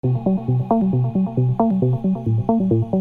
Thank you.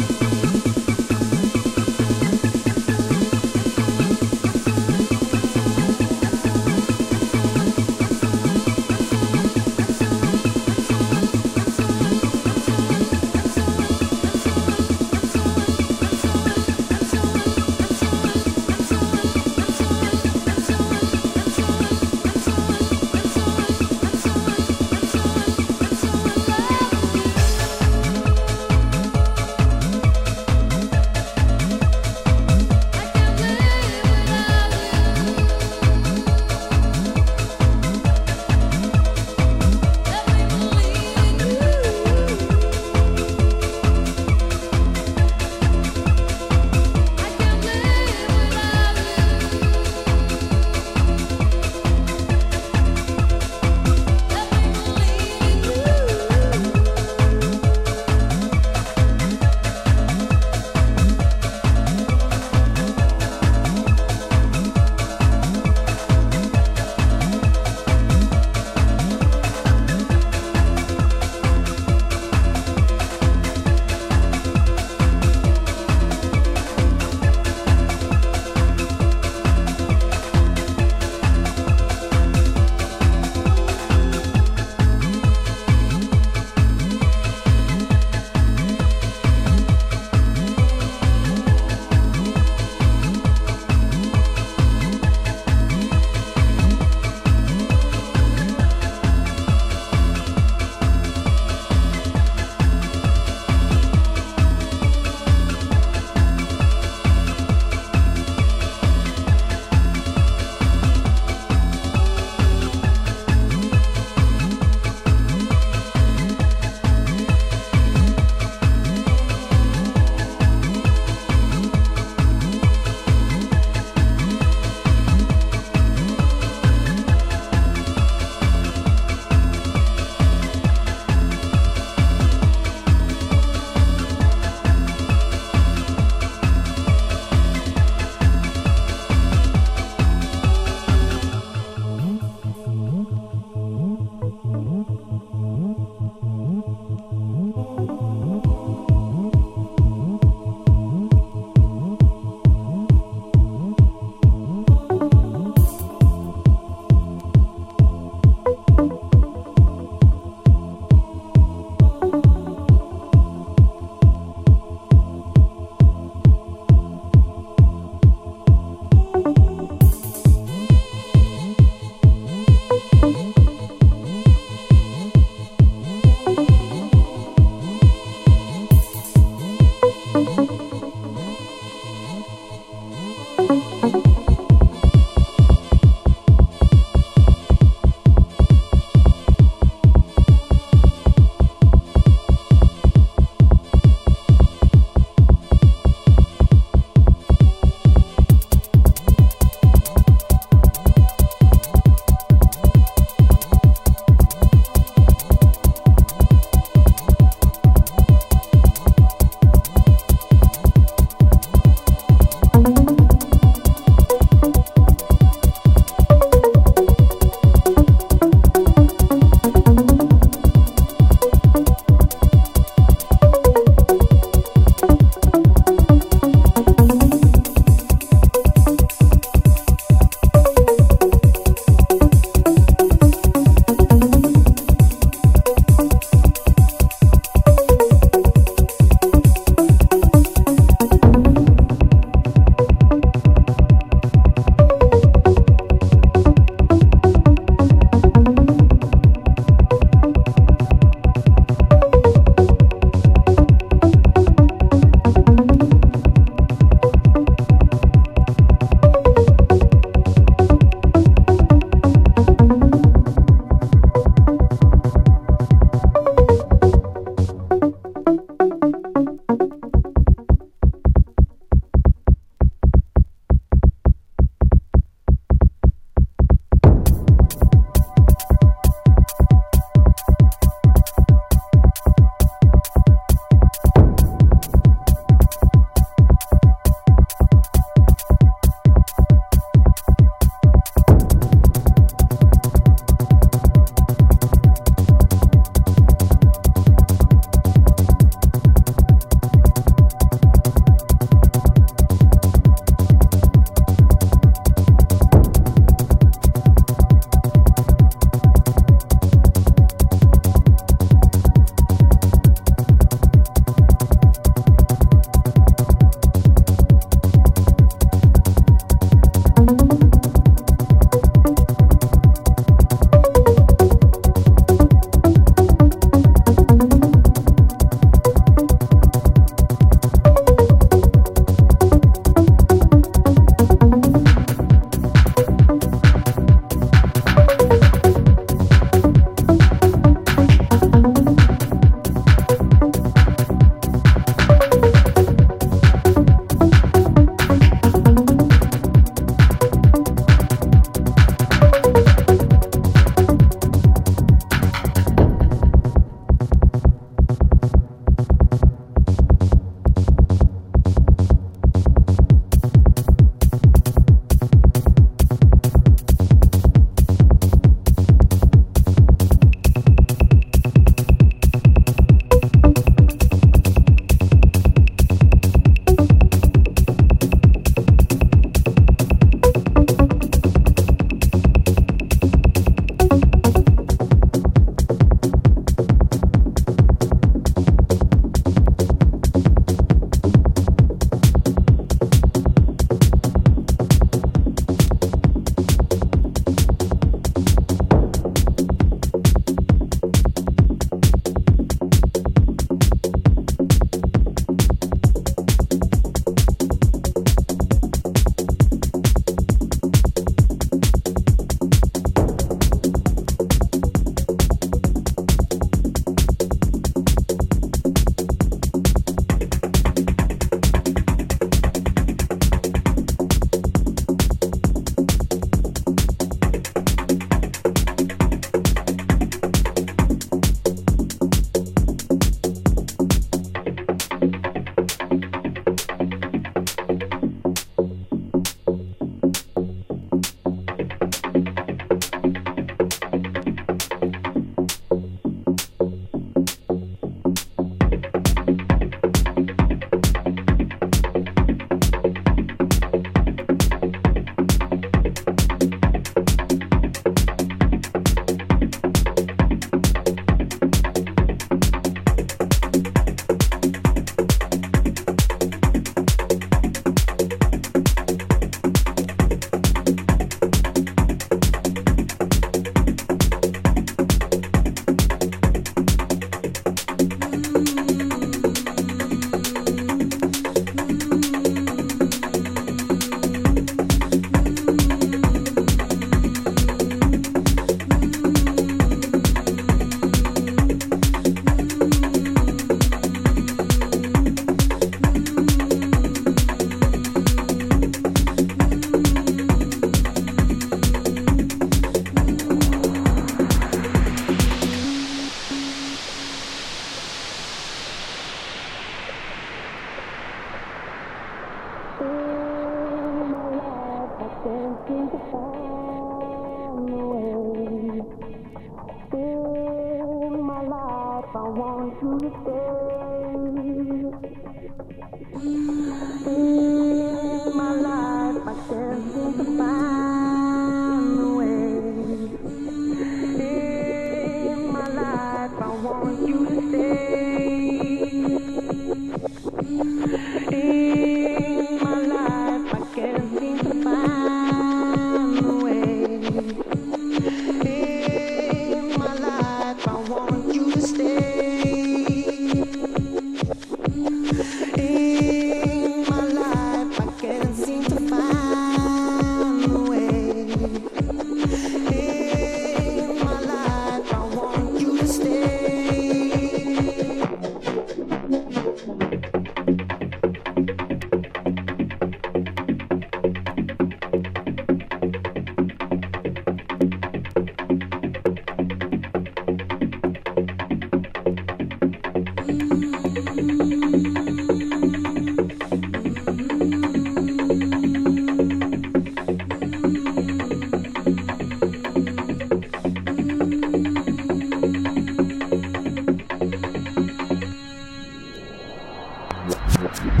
out.